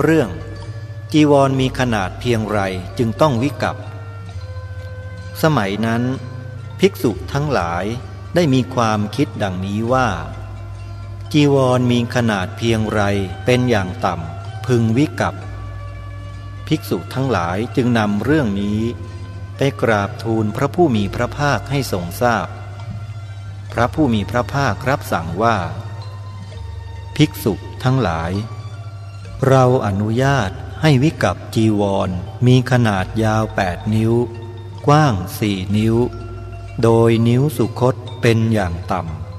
เรื่อง จีวรมีขนาดเพียงไรจึงต้องวิกับ สมัยนั้น ภิกษุทั้งหลายได้มีความคิดดังนี้ว่า จีวรมีขนาดเพียงไรเป็นอย่างต่ำพึงวิกับ ภิกษุทั้งหลายจึงนำเรื่องนี้ ไปกราบทูลพระผู้มีพระภาคให้ทรงทราบพพระผู้มีพระภาครับสั่งว่า ภิกษุทั้งหลาย เราอนุญาตให้วิกับจีวร มีขนาดยาว 8 นิ้ว กว้างสี่นิ้ว โดยนิ้วสุคตเป็นอย่างต่ำ